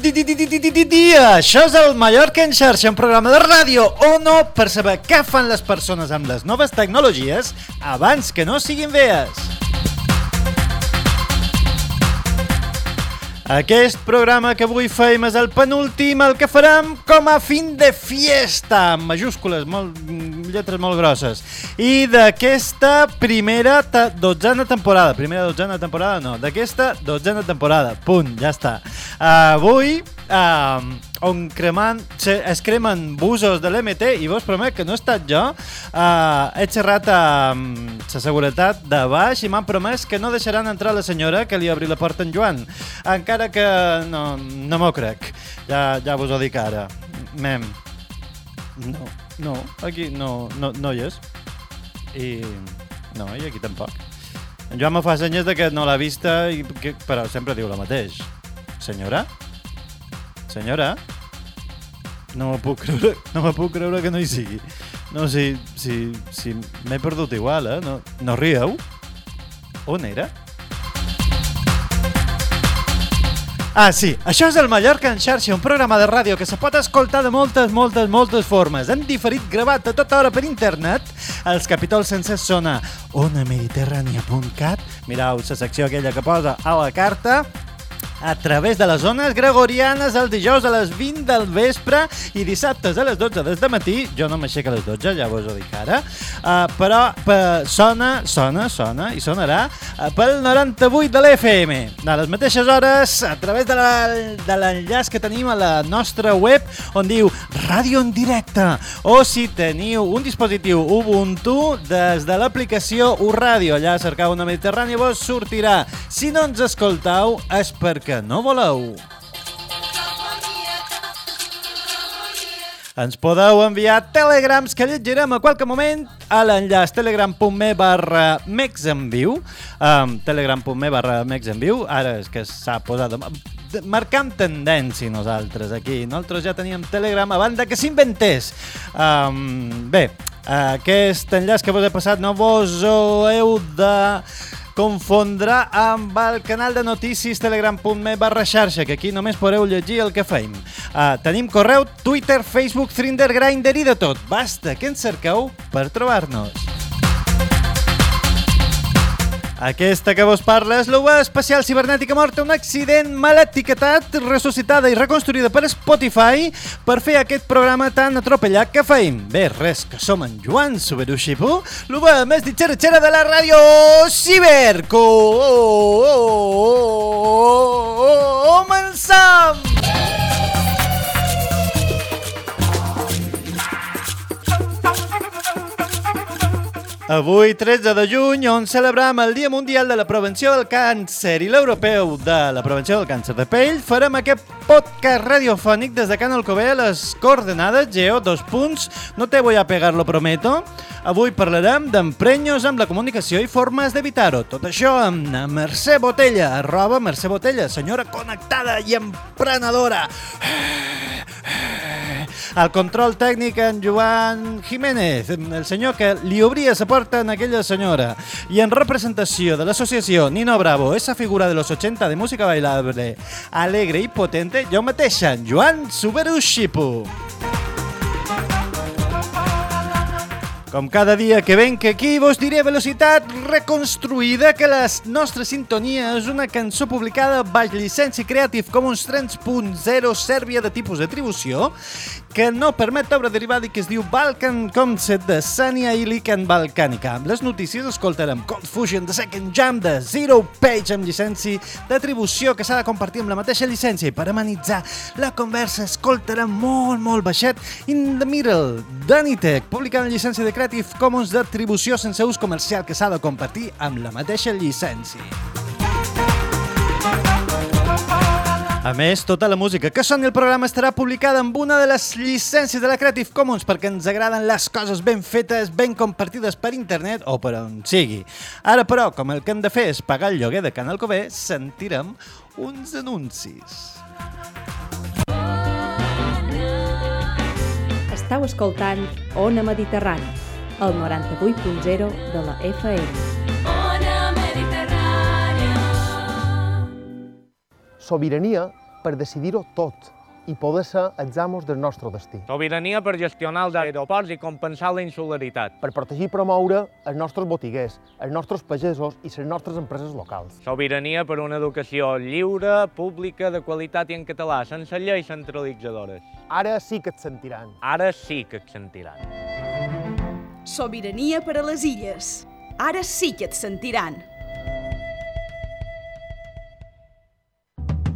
di- di- di- di- di- di- dia! Això és el Mallorca en xarxa, un programa de ràdio o no per saber què fan les persones amb les noves tecnologies abans que no siguin vees. Aquest programa que avui feim és el penúltim, el que farem com a fin de fiesta, amb majúscules, molt, lletres molt grosses. I d'aquesta primera ta dotzena temporada, primera dotzena temporada no, d'aquesta dotzena temporada, punt, ja està. Avui, uh, on cremant, se, es cremen busos de l'MT i vos promet que no he estat jo, uh, he xerrat amb la seguretat de baix i m'han promès que no deixaran entrar la senyora que li obri la porta en Joan, encara que no, no m'ho crec, ja, ja vos ho dic ara. Mem, no, no, aquí no, no, no hi és. I no, i aquí tampoc. En Joan me fa senyes de que no l'ha vista, i que, però sempre diu el mateix. Senyora? Senyora? No me puc creure, no me puc creure que no hi sigui. No, si, si, si m'he perdut igual, eh? No, no rieu? On era? Ah, sí, això és el Mallorca en xarxa, un programa de ràdio que se pot escoltar de moltes, moltes, moltes formes. En diferit gravat a tota hora per internet. Els capítols sencers són a onamediterrània.cat. Mireu la secció aquella que posa a la carta a través de les zones gregorianes els dijous a les 20 del vespre i dissabtes a les 12 des de matí. Jo no m'aixeco a les 12, ja vos ho dic ara. Uh, però uh, sona, sona, sona i sonarà uh, pel 98 de l'FM. A les mateixes hores, a través de la- de l'enllaç que tenim a la nostra web on diu Ràdio en directe. O si teniu un dispositiu Ubuntu, des de l'aplicació URàdio, allà cercau una Mediterrània vos sortirà. Si no ens escoltau és perquè no voleu. Ens podeu enviar telegrams que llegirem a qualque moment a l'enllaç telegram.me barra mexenviu um, telegram.me barra mexenviu ara és que s'ha posat marcam tendència nosaltres aquí. Nosaltres ja teníem telegram abans de que s'inventés. Um, bé aquest enllaç que vos he passat no vos ho heu de confondrà amb el canal de notícies telegram.me barra xarxa, que aquí només podreu llegir el que feim. Uh, tenim correu, Twitter, Facebook, Thrinder, Grindr i de tot. Basta que ens cerqueu per trobar-nos. Aquesta que vos parla és l'UA espacial cibernètica morta, un accident mal etiquetat, ressuscitada i reconstruïda per Spotify per fer aquest programa tan atropellat que feim. Bé, res, que som en Joan Suberuxipu, l'UA més ditxeratxera de la ràdio Ciber. Començam! Avui, 13 de juny, on celebrem el Dia Mundial de la Prevenció del Càncer i l'Europeu de la Prevenció del Càncer de Pell, farem aquest podcast radiofònic des de Can Alcobé a les coordenades geo, dos punts, no te voy a pegar, lo prometo. Avui parlarem d'emprenyos amb la comunicació i formes d'evitar-ho. Tot això amb Mercè Botella, arroba Mercè Botella, senyora connectada i emprenedora. Al control tècnic en Joan Jiménez, el senyor que li obria la porta en aquella senyora. I en representació de l'associació Nino Bravo, esa figura de los 80 de música bailable, alegre i potente, jo mateixa, en Joan Suberushipu. Com cada dia que venc aquí, vos diré velocitat reconstruïda que la nostra sintonia és una cançó publicada baix llicència Creative Commons 3.0 Sèrbia de tipus d'atribució que no permet obra derivada i que es diu Balkan Concept de Sania Ilic en Balcànica. Amb les notícies escoltarem Cold Fusion The Second Jam de Zero Page amb llicència d'atribució que s'ha de compartir amb la mateixa llicència i per amenitzar la conversa escoltarem molt, molt baixet In the Middle d'Anitec, publicant en llicència de Creative Commons d'atribució sense ús comercial que s'ha de compartir amb la mateixa llicència. A més, tota la música que soni el programa estarà publicada amb una de les llicències de la Creative Commons perquè ens agraden les coses ben fetes, ben compartides per internet o per on sigui. Ara, però, com el que hem de fer és pagar el lloguer de Canal Cové, sentirem uns anuncis. Estau escoltant Ona Mediterrani, el 98.0 de la FM. Sobirania per decidir-ho tot i poder ser els amos del nostre destí. Sobirania per gestionar els aeroports i compensar la insularitat. Per protegir i promoure els nostres botiguers, els nostres pagesos i les nostres empreses locals. Sobirania per una educació lliure, pública, de qualitat i en català, sense lleis centralitzadores. Ara sí que et sentiran. Ara sí que et sentiran. Sobirania per a les illes. Ara sí que et sentiran.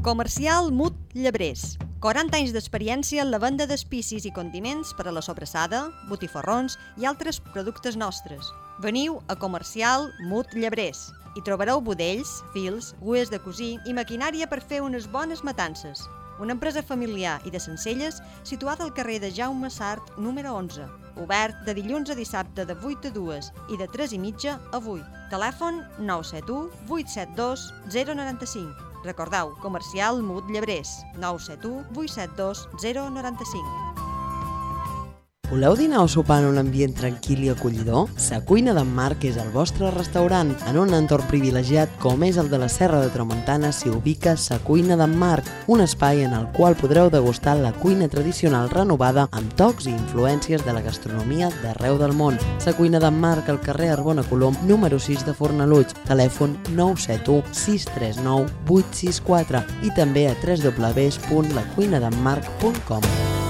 Comercial Mut Llebrers. 40 anys d'experiència en la venda d'espicis i condiments per a la sobrassada, botifarrons i altres productes nostres. Veniu a Comercial Mut Llebrers. Hi trobareu budells, fils, gues de cosir i maquinària per fer unes bones matances. Una empresa familiar i de Sencelles situada al carrer de Jaume Sart, número 11. Obert de dilluns a dissabte de 8 a 2 i de 3 i mitja a 8. Telèfon 971 872 095. Recordeu, comercial Mut Llebrers, 971 872 095. Voleu dinar o sopar en un ambient tranquil i acollidor? Sa Cuina d'en Marc és el vostre restaurant. En un entorn privilegiat com és el de la Serra de Tramuntana s'hi ubica Sa Cuina d'en Marc, un espai en el qual podreu degustar la cuina tradicional renovada amb tocs i influències de la gastronomia d'arreu del món. Sa Cuina d'en Marc al carrer Arbona Colom, número 6 de Fornaluig, telèfon 971 639 864 i també a www.lacuinadenmarc.com.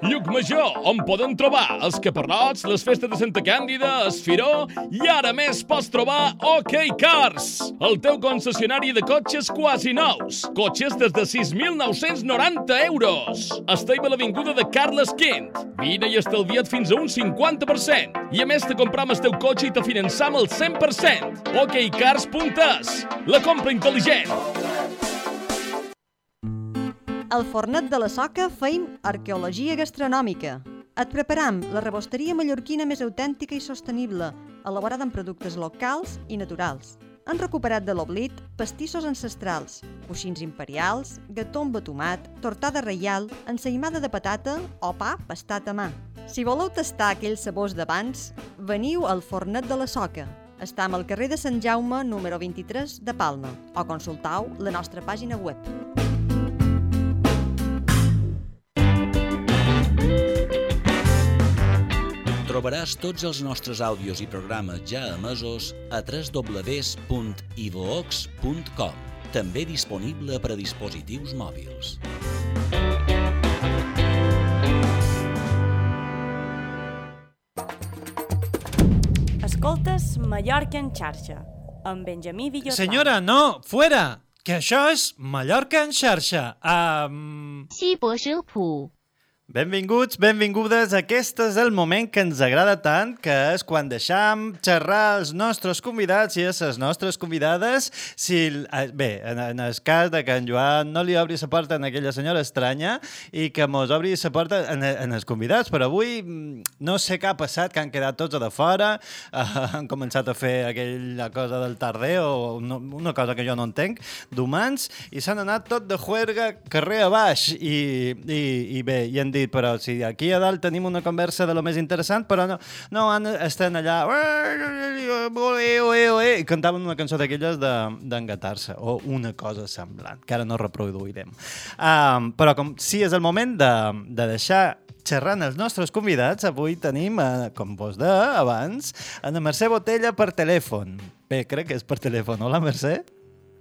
Llucmajor, on poden trobar els caparrots, les festes de Santa Càndida, el Firó i ara més pots trobar OK Cars, el teu concessionari de cotxes quasi nous. Cotxes des de 6.990 euros. Estem a l'avinguda de Carles Quint. Vine i estalvia't fins a un 50%. I a més te compram el teu cotxe i te finançam el 100%. OKCars.es, la compra intel·ligent. Al Fornet de la Soca feim arqueologia gastronòmica. Et preparam la rebosteria mallorquina més autèntica i sostenible, elaborada amb productes locals i naturals. Han recuperat de l'oblit pastissos ancestrals, coixins imperials, gató amb tomat, tortada reial, ensaïmada de patata o pa pastat a mà. Si voleu tastar aquells sabors d'abans, veniu al Fornet de la Soca. Estam al carrer de Sant Jaume, número 23 de Palma, o consultau la nostra pàgina web. Trobaràs tots els nostres àudios i programes ja emesos a www.ivox.com, també disponible per a dispositius mòbils. Escoltes Mallorca en xarxa, amb Benjamí Villotà. Senyora, no, fuera! Que això és Mallorca en xarxa. Um... 西博食谱。 Benvinguts, benvingudes. Aquest és el moment que ens agrada tant, que és quan deixam xerrar els nostres convidats i les nostres convidades. Si, eh, bé, en, el cas de que en Joan no li obri la porta a aquella senyora estranya i que mos obri la porta en, en els convidats, però avui mm, no sé què ha passat, que han quedat tots de fora, eh, han començat a fer aquella cosa del tarder o no, una cosa que jo no entenc, d'humans, i s'han anat tot de juerga carrer a baix i, i, i bé, i han dit, però si aquí a dalt tenim una conversa de lo més interessant, però no, no han, estan allà i cantaven una cançó d'aquelles d'engatar-se, o una cosa semblant, que ara no reproduirem. Um, però com si és el moment de, de deixar xerrant els nostres convidats, avui tenim, eh, com vos de abans, Ana Mercè Botella per telèfon. Bé, crec que és per telèfon. Hola, Mercè.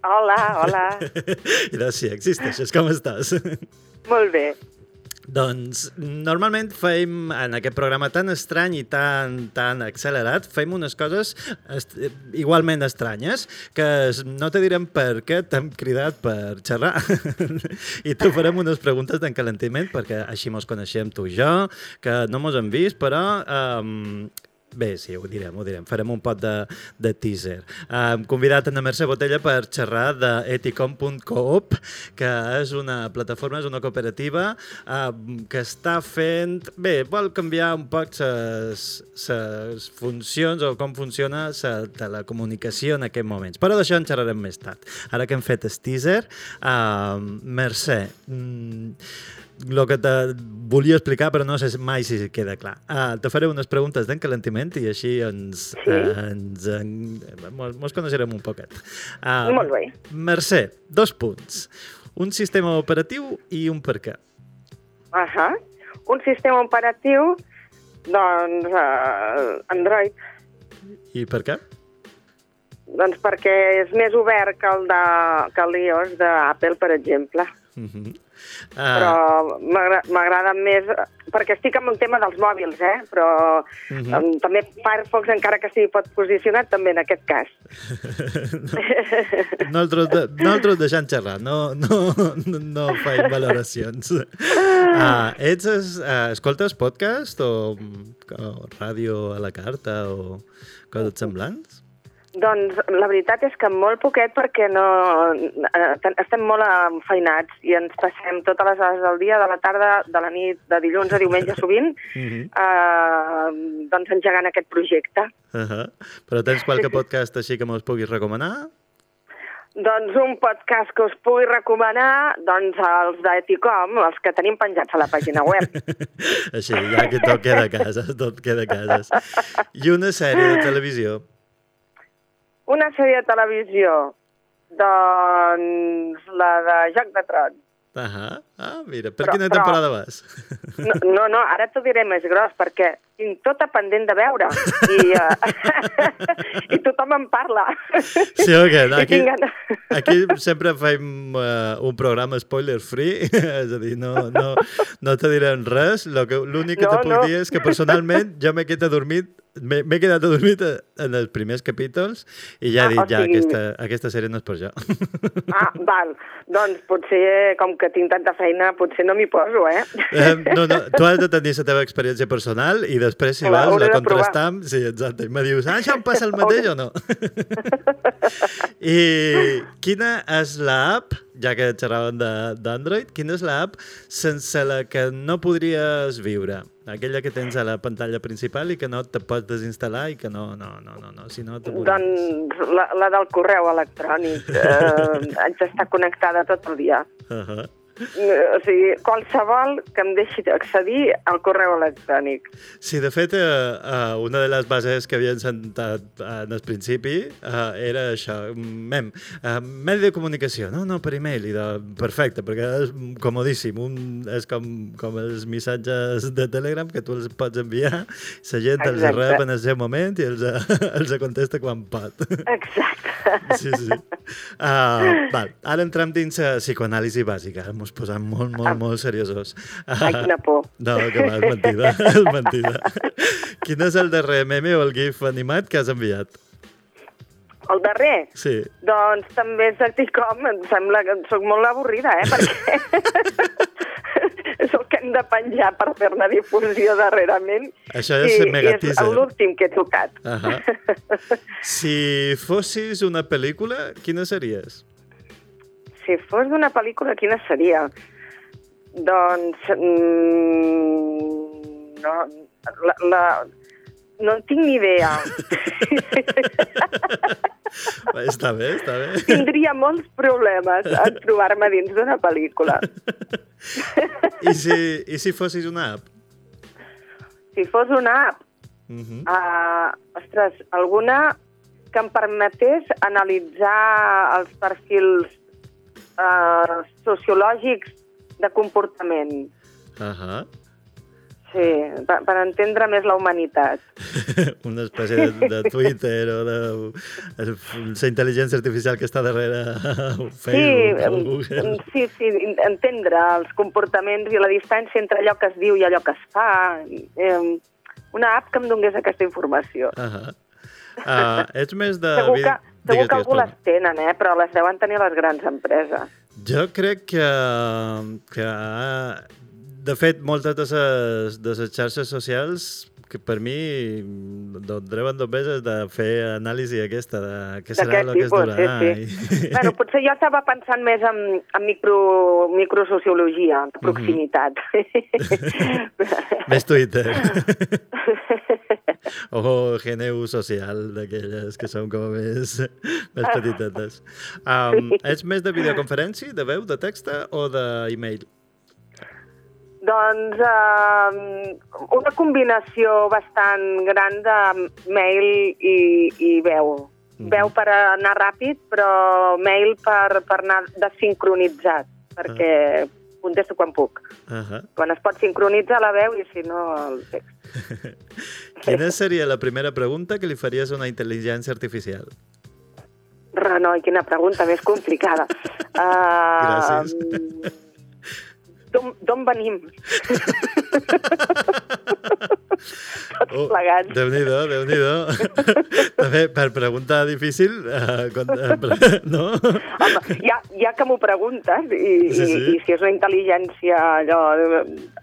Hola, hola. Gràcies, existeixes. Com estàs? Molt bé. Doncs normalment fem, en aquest programa tan estrany i tan, tan accelerat, fem unes coses est igualment estranyes, que no te direm per què t'hem cridat per xerrar. I te farem unes preguntes d'encalentiment, perquè així mos coneixem tu i jo, que no mos hem vist, però um, Bé, sí, ho direm, ho direm. Farem un pot de, de teaser. Hem convidat a Mercè Botella per xerrar d'eticom.coop, que és una plataforma, és una cooperativa uh, que està fent... Bé, vol canviar un poc les funcions o com funciona la telecomunicació en aquests moments. Però d'això en xerrarem més tard. Ara que hem fet el teaser, uh, Mercè, mm, el que te volia explicar, però no sé mai si queda clar. Uh, te faré unes preguntes d'encalentiment i així ens, sí. uh, ens en, mos, mos coneixerem un poquet. Uh, Molt bé. Mercè, dos punts. Un sistema operatiu i un per què. Uh -huh. Un sistema operatiu, doncs, uh, Android. I per què? Doncs perquè és més obert que el de que l'iOS d'Apple, per exemple. Uh -huh. Uh... Però m'agra- m'agrada més... Perquè estic amb el tema dels mòbils, eh? Però uh. -huh. um, també Firefox, encara que sigui pot posicionar, també en aquest cas. Nosaltres, de, nosaltres deixant xerrar, no, no, no, no faig valoracions. Uh, ets, es, uh, escoltes podcast o, o ràdio a la carta o coses semblants? Doncs la veritat és que molt poquet perquè no, eh, estem molt enfeinats i ens passem totes les hores del dia, de la tarda, de la nit, de dilluns a diumenge sovint, Uh -huh. eh, doncs engegant aquest projecte. Uh -huh. Però tens qualque podcast així que mos puguis recomanar? Doncs un podcast que us pugui recomanar, doncs els d'Eticom, els que tenim penjats a la pàgina web. Així, ja que tot queda a casa, tot queda a casa. I una sèrie de televisió. Una sèrie de televisió, doncs la de Joc de Trons. Uh -huh. Ah, mira, per Però- quina però- temporada vas? No, no, no ara t'ho diré més gros, perquè tinc tota pendent de veure. I, uh, i tothom en parla. Sí, o què? I Aquí, aquí sempre fem uh, un programa spoiler free, és a dir, no, no, no te direm res. Lo que- L'únic que No, te puc no. dir és que personalment jo m'he quedat adormit m'he quedat adormit en els primers capítols i ja he Ah, dit, ja, sigui- aquesta, aquesta sèrie no és per jo. Ah, val. Doncs potser, com que tinc tanta feina, potser no m'hi poso, eh? Eh, no, no, tu has de tenir la teva experiència personal i després, si vols, la contrastam. Sí, exacte. I me dius, ah, això em passa el mateix o no? I quina és l'app, ja que xerràvem de- d'Android, quina és l'app sense la que no podries viure? Aquella que tens a la pantalla principal i que no te pots desinstal·lar i que no, no, no, no, no si no te moriràs. Doncs la, la del correu electrònic. Eh, haig d'estar connectada tot el dia. Uh -huh. Eh, O sigui, qualsevol que em deixi accedir al correu electrònic. Sí, de fet, eh, eh, una de les bases que havien sentat eh, en el principi eh, era això, mem, eh, medi de comunicació, no, no, per e-mail, i de, perfecte, perquè és comodíssim, un, és com, com els missatges de Telegram que tu els pots enviar, la gent els Exacte. rep en el seu moment i els, els contesta quan pot. Exacte. Sí, sí. Uh, val. Ara entrem dins la psicoanàlisi bàsica. Ara mos posem molt, molt, molt seriosos. Ai, quina por. No, que va, és mentida. és mentida. Quin és el darrer meme o el gif animat que has enviat? El darrer? Sí. Doncs també és d'Eticom. Em sembla que sóc molt avorrida, eh? Perquè és el que hem de penjar per fer-ne difusió darrerament. Això és I, mega i és l'últim que he tocat. Uh -huh. Si fossis una pel·lícula, quina series? Si fos d'una pel·lícula, quina seria? Doncs... Mm, no, la, la, no en tinc ni idea. Està bé, està bé. Tindria molts problemes en trobar-me dins d'una pel·lícula. I si, I si fossis una app? Si fos una app, Uh -huh. uh, ostres, alguna que em permetés analitzar els perfils uh, sociològics de comportament. Uh -huh. Sí, per, per entendre més la humanitat. una espècie de, de Twitter o de la intel·ligència artificial que està darrere Sí, Facebook Google. sí, sí, entendre els comportaments i la distància entre allò que es diu i allò que es fa. Eh, una app que em donés aquesta informació. Uh -huh. uh, ets més de... segur que, segur Digues, que algú les tenen, eh? però les deuen tenir les grans empreses. Jo crec que, que de fet, moltes de les, de les xarxes socials que per mi treuen només és de fer anàlisi aquesta de què serà el que es durarà. sí, sí. bueno, potser jo estava pensant més en, en micro, microsociologia, de proximitat. I... Més Twitter. o GNU social, d'aquelles que són com més, més petitetes. Um, ets més de videoconferència, de veu, de texta o d'e-mail? Doncs eh, una combinació bastant gran de mail i, i veu. Veu per anar ràpid, però mail per, per anar desincronitzat, perquè contesto quan puc. Uh -huh. Quan es pot sincronitzar la veu i si no el text. Quina seria la primera pregunta que li faries a una intel·ligència artificial? Renoi, quina pregunta més complicada. Uh, Gràcies. D'on venim? Tots Oh, plegats. Déu-n'hi-do, déu nhi déu També, per preguntar difícil, eh, quan, eh, pre- no? Home, ja, ja que m'ho preguntes, i, sí. sí. i, i si és una intel·ligència allò,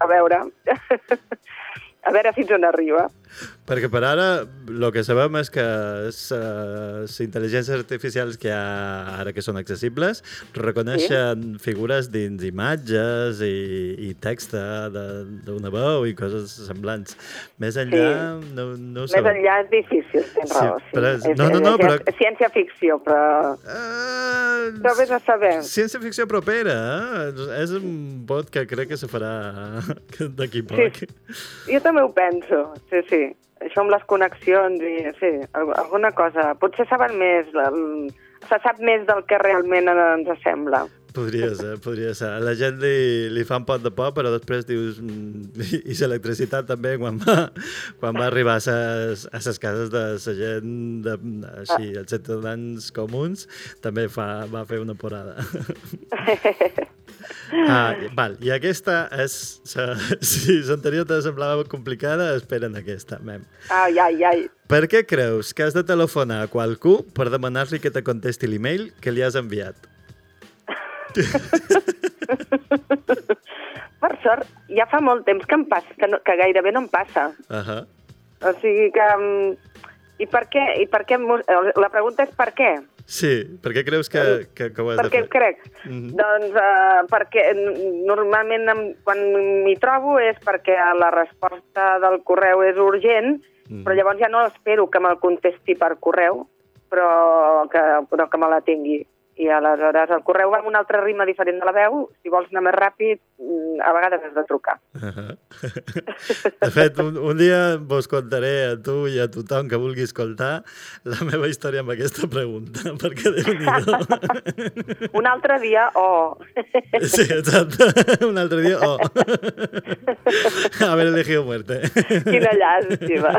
a veure, a veure fins on arriba. Perquè per ara el que sabem és que les, uh, les intel·ligències artificials que ha ara que són accessibles reconeixen sí? figures dins imatges i, i texta de- d'una veu i coses semblants. Més enllà, sí. no, no ho Més sabem. enllà és difícil, tens Sí, raó. Sí. però és- no, no, no, és, però- ciència-ficció, però... Uh, però vés a saber. Ciència-ficció propera, eh? És un bot que crec que se farà d'aquí poc. Sí, jo també ho penso, sí, sí. Això amb les connexions i, sí, al- alguna cosa. Potser saben més, el- se sap més del que realment ens sembla. Podria ser, podria ser. A la gent li, li fa un pot de por, però després dius... mm, I, i l'electricitat també, quan va, quan va arribar a ses, a ses cases de la gent, de, així, els ciutadans comuns, també fa, va fer una porada. Ah, val, i aquesta és... Si l'anterior te semblava complicada, espera'n aquesta, mem. Ai, ai, ai. Per què creus que has de telefonar a qualcú per demanar-li que te contesti l'email que li has enviat? Per sort, ja fa molt temps que em passa, que, no, que gairebé no em passa. Uh -huh. O sigui que... mm, I per què? I per què mo- la pregunta és per què? Sí, per què creus que, que, que ho has Per de què fer? ho crec? Mhm. Doncs uh, perquè normalment em, quan m'hi trobo és perquè la resposta del correu és urgent, Mhm. però llavors ja no espero que me'l contesti per correu, però que, però que me la tingui. I aleshores el correu va amb una altra rima diferent de la veu. Si vols anar més ràpid, mm, a vegades has de trucar. Uh -huh. De fet, un, un dia vos contaré a tu i a tothom que vulgui escoltar la meva història amb aquesta pregunta, perquè déu nhi Un altre dia, oh... Sí, exacte. Un altre dia, oh. Haber elegido muerte. Quina llàstima.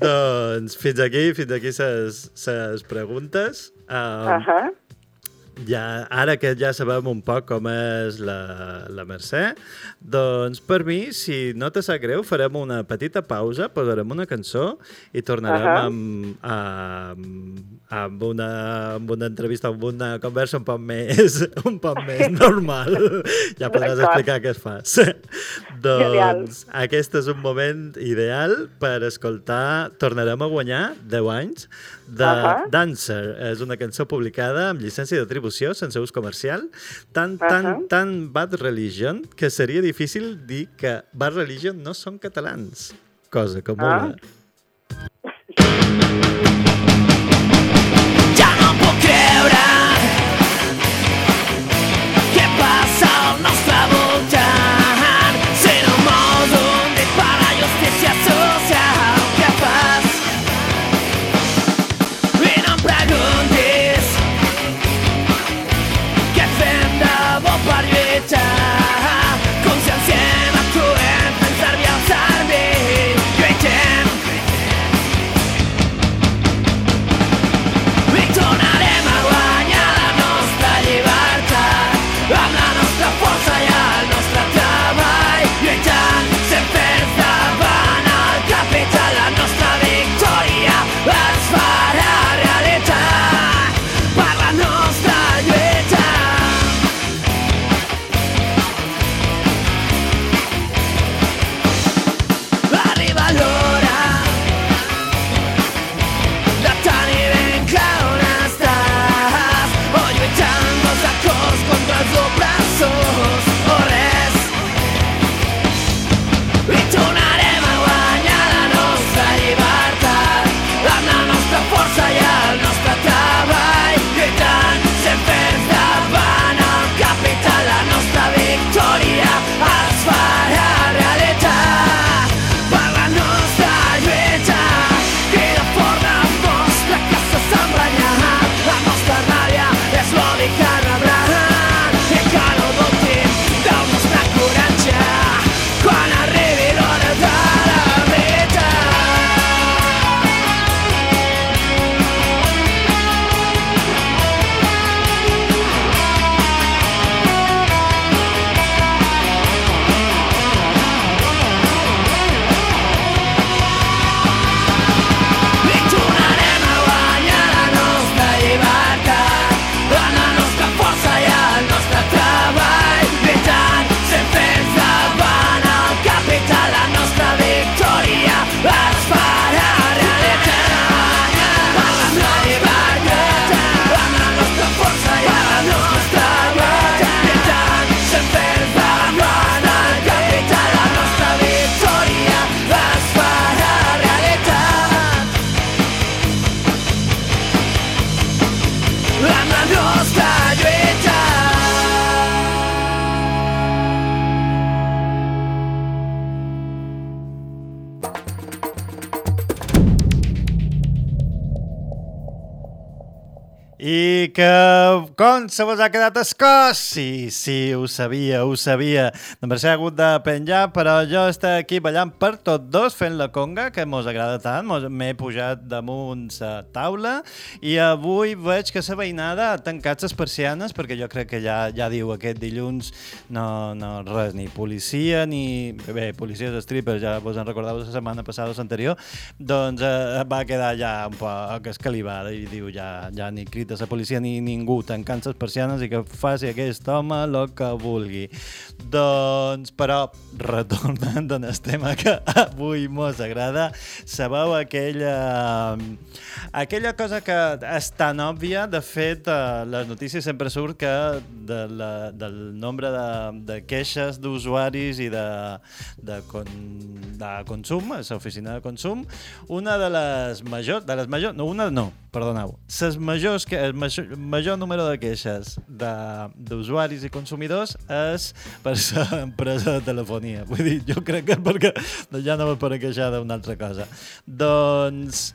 doncs fins aquí, fins aquí ses, ses preguntes. Um, Uh -huh. ja, ara que ja sabem un poc com és la, la Mercè, doncs per mi, si no te sap greu, farem una petita pausa, posarem una cançó i tornarem uh. -huh. amb, amb, amb, una, amb una entrevista, amb una conversa un poc més, un poc més normal. Ja podràs explicar què es fas. Doncs aquest és un moment ideal per escoltar Tornarem a guanyar 10 anys de Ahà. Dancer. És una cançó publicada amb llicència d'atribució sense ús comercial. Tan, tan, Ahà. tan Bad Religion que seria difícil dir que Bad Religion no són catalans. Cosa que mola. Ja no puc creure que com se vos ha quedat el? Sí, sí, ho sabia, ho sabia. Només he hagut de penjar, però jo estic aquí ballant per tots dos, fent la conga, que mos agrada tant. M'he pujat damunt la taula i avui veig que la veïnada ha tancat les persianes perquè jo crec que ja ja diu aquest dilluns no, no res, ni policia, ni... Bé, policia de strippers, ja vos en recordeu la setmana passada o l'anterior, doncs eh, va quedar ja un poc escalivada i diu ja, ja ni crida la policia ni ningú tancant les persianes i que faci aquest home el que vulgui. Doncs, però, retornant en el tema que avui mos agrada, sabeu aquella, aquella cosa que és tan òbvia, de fet, a les notícies sempre surt que de la, del nombre de, de queixes d'usuaris i de, de, con, de consum, l'oficina de consum, una de les majors, de les majors, no, una no, perdoneu, les majors, que, major, major número de queixes d'usuaris i consumidors és per la empresa de telefonia. Vull dir, jo crec que perquè ja no me per queixar d'una altra cosa. Doncs,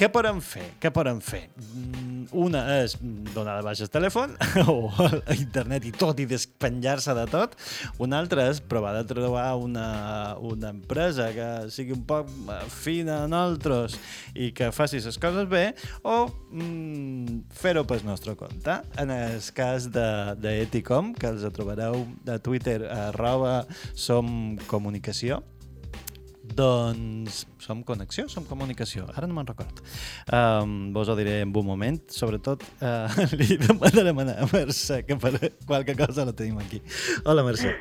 què podem fer? Què podem fer? Mm, Una és donar de baixa el telèfon o a internet i tot i despenjar-se de tot. Una altra és provar de trobar una, una empresa que sigui un poc eh, fina a nosaltres i que faci les coses bé o mm, fer-ho pel nostre compte. En el cas de, de Eticom, que els trobareu a Twitter arroba som comunicació, doncs som connexió, som comunicació. Ara no me'n record. Um, vos ho diré en un moment. Sobretot, uh, li demanarem a Mercè, que per qualque cosa la tenim aquí. Hola, Mercè.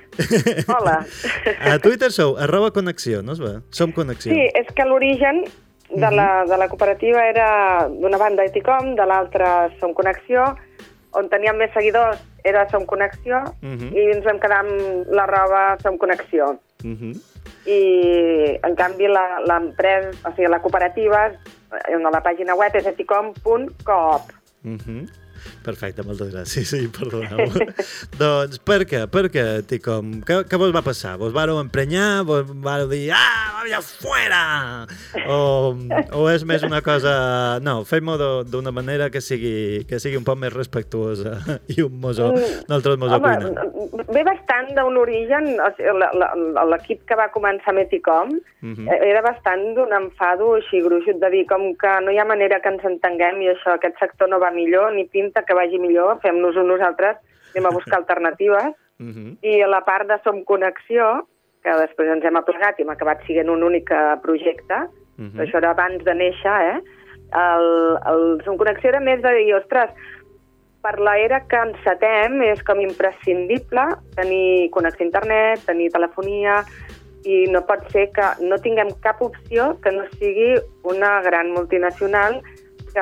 Hola. A Twitter sou arroba connexió, no es ve? Som connexió. Sí, és que l'origen de, la, de la cooperativa era d'una banda Eticom, de l'altra Som Connexió, on teníem més seguidors era Som Connexió Mhm. i ens vam quedar amb la roba Som Connexió. Mhm. I, en canvi, l'empresa, o sigui, la cooperativa, eh, la pàgina web és eticom.coop. Mhm. Perfecte, moltes gràcies. Sí, perdoneu. doncs, per què? Per què, Ticom? Què, què vos va passar? Vos vareu emprenyar? Vos vareu dir, ah, vaya fuera! O, o és més una cosa... No, fem-ho d'una manera que sigui, que sigui un poc més respectuosa i un mosó, nosaltres mos Home, cuina. ve bastant d'un origen, o sigui, l'equip que va començar amb Eticom Mhm. eh, era bastant d'un enfado així gruixut de dir com que no hi ha manera que ens entenguem i això, aquest sector no va millor, ni pinta que vagi millor, fem-nos-ho nosaltres, anem a buscar alternatives. Mhm. I a la part de Som Connexió, que després ens hem aplegat i hem acabat sent un únic eh, projecte, Mhm. però això era abans de néixer, eh? El, el Som Connexió era més de dir, ostres, per l'era que encetem és com imprescindible tenir connexió a internet, tenir telefonia, i no pot ser que no tinguem cap opció que no sigui una gran multinacional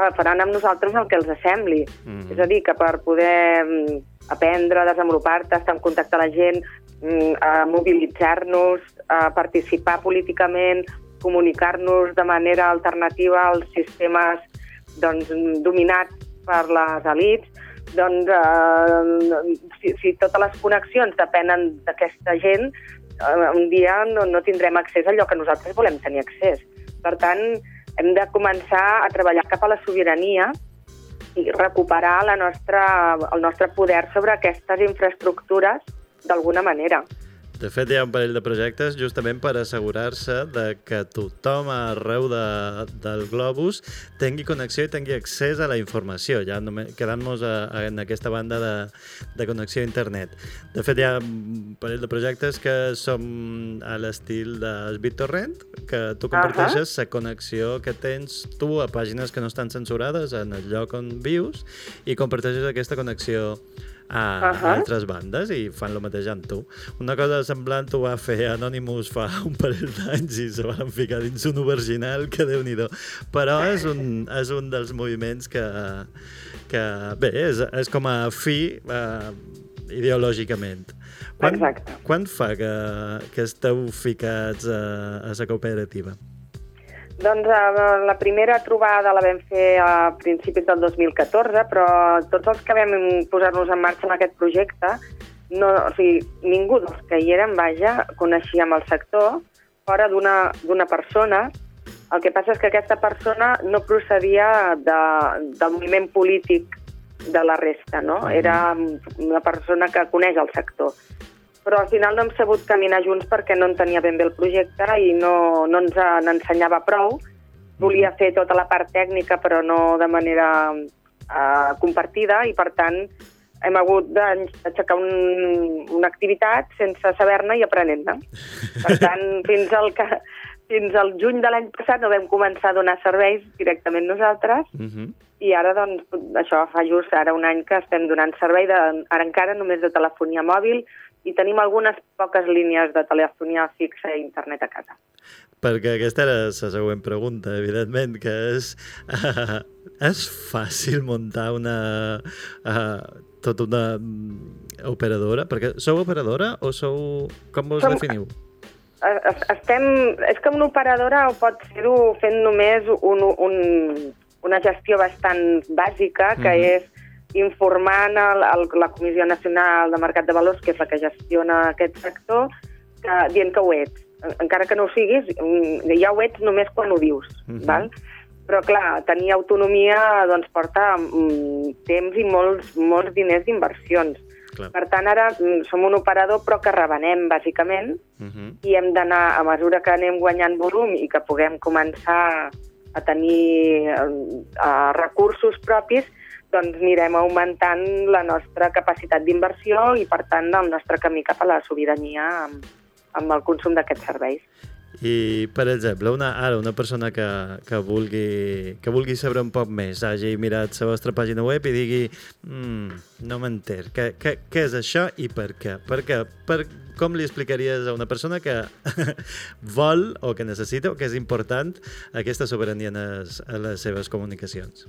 que faran amb nosaltres el que els sembli. Mhm. És a dir, que per poder mm, aprendre, desenvolupar-te, estar en contacte amb la gent, mm, a mobilitzar-nos, a participar políticament, comunicar-nos de manera alternativa als sistemes doncs, dominats per les elites, doncs eh, si, si totes les connexions depenen d'aquesta gent, eh, un dia no, no tindrem accés a allò que nosaltres volem tenir accés. Per tant, hem de començar a treballar cap a la sobirania i recuperar la nostra, el nostre poder sobre aquestes infraestructures d'alguna manera. De fet, hi ha un parell de projectes justament per assegurar-se de que tothom arreu de, del globus tingui connexió i tingui accés a la informació, ja quedant-nos en aquesta banda de, de connexió a internet. De fet, hi ha un parell de projectes que són a l'estil de BitTorrent, que tu comparteixes la connexió que tens tu a pàgines que no estan censurades en el lloc on vius i comparteixes aquesta connexió a, Ahà. a altres bandes i fan el mateix amb tu. Una cosa semblant ho va fer Anonymous fa un parell d'anys i se van ficar dins un original que déu nhi Però és un, és un dels moviments que, que bé, és, és com a fi eh, ideològicament. Quan, Exacte. quan fa que, que esteu ficats a, a la cooperativa? Doncs eh, la primera trobada la vam fer a principis del 2014, però tots els que vam posar-nos en marxa en aquest projecte, no, o sigui, ningú dels que hi érem, vaja, coneixíem el sector, fora d'una d'una persona. El que passa és que aquesta persona no procedia de, del moviment polític de la resta, no? Era una persona que coneix el sector però al final no hem sabut caminar junts perquè no entenia ben bé el projecte i no, no ens eh, n'ensenyava prou. Volia fer tota la part tècnica, però no de manera uh, compartida, i per tant hem hagut d'aixecar un, una activitat sense saber-ne i aprenent-ne. Per tant, fins al, que, fins al juny de l'any passat no vam començar a donar serveis directament nosaltres, Mm -hmm. i ara, doncs, això fa just ara un any que estem donant servei, de, ara encara només de telefonia mòbil, i tenim algunes poques línies de telefonia fixa i internet a casa. Perquè aquesta era la següent pregunta, evidentment, que és... Uh, és fàcil muntar una... Uh, tota una mm, operadora? Perquè sou operadora o sou... Com vos Som- definiu? Es- Estem, és que una operadora pot fer-ho fent només un, un, una gestió bastant bàsica, que Mhm. és informant el, el, la Comissió Nacional de Mercat de Valors, que és la que gestiona aquest sector, que, dient que ho ets. Encara que no ho siguis, mm, ja ho ets només quan ho dius. Mhm. val? Però, clar, tenir autonomia doncs, porta mm, temps i molts, molts diners d'inversions. Clar. Per tant, ara mm, som un operador, però que revenem, bàsicament, Uh -huh. i hem d'anar, a mesura que anem guanyant volum i que puguem començar a tenir eh, recursos propis, doncs anirem augmentant la nostra capacitat d'inversió i, per tant, el nostre camí cap a la sobirania amb, amb el consum d'aquests serveis. I, per exemple, una, ara una persona que, que, vulgui, que vulgui saber un poc més, hagi mirat la vostra pàgina web i digui mm, no m'enter, què, què, què és això i per què? Per què? Per, com li explicaries a una persona que vol o que necessita o que és important aquesta sobirania en les, en les seves comunicacions?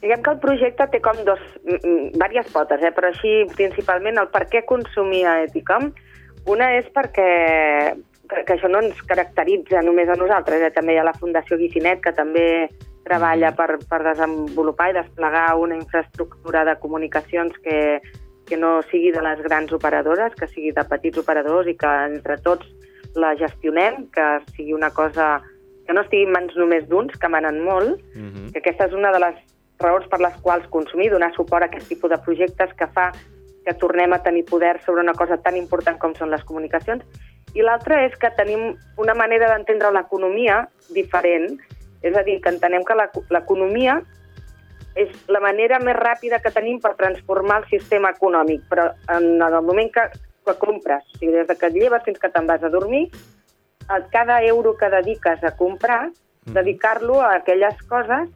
Diguem que el projecte té com dos, diverses potes, eh? però així principalment el per què consumir a Eticom. Una és perquè que, que això no ens caracteritza només a nosaltres, eh? també hi ha la Fundació Guixinet, que també treballa per, per desenvolupar i desplegar una infraestructura de comunicacions que, que no sigui de les grans operadores, que sigui de petits operadors i que entre tots la gestionem, que sigui una cosa que no estigui en mans només d'uns, que manen molt, Mhm. que aquesta és una de les raons per les quals consumir, donar suport a aquest tipus de projectes que fa que tornem a tenir poder sobre una cosa tan important com són les comunicacions. I l'altra és que tenim una manera d'entendre l'economia diferent, és a dir, que entenem que l'eco- l'economia és la manera més ràpida que tenim per transformar el sistema econòmic, però en el moment que, que compres, o sigui, des de que et lleves fins que te'n vas a dormir, cada euro que dediques a comprar, dedicar-lo a aquelles coses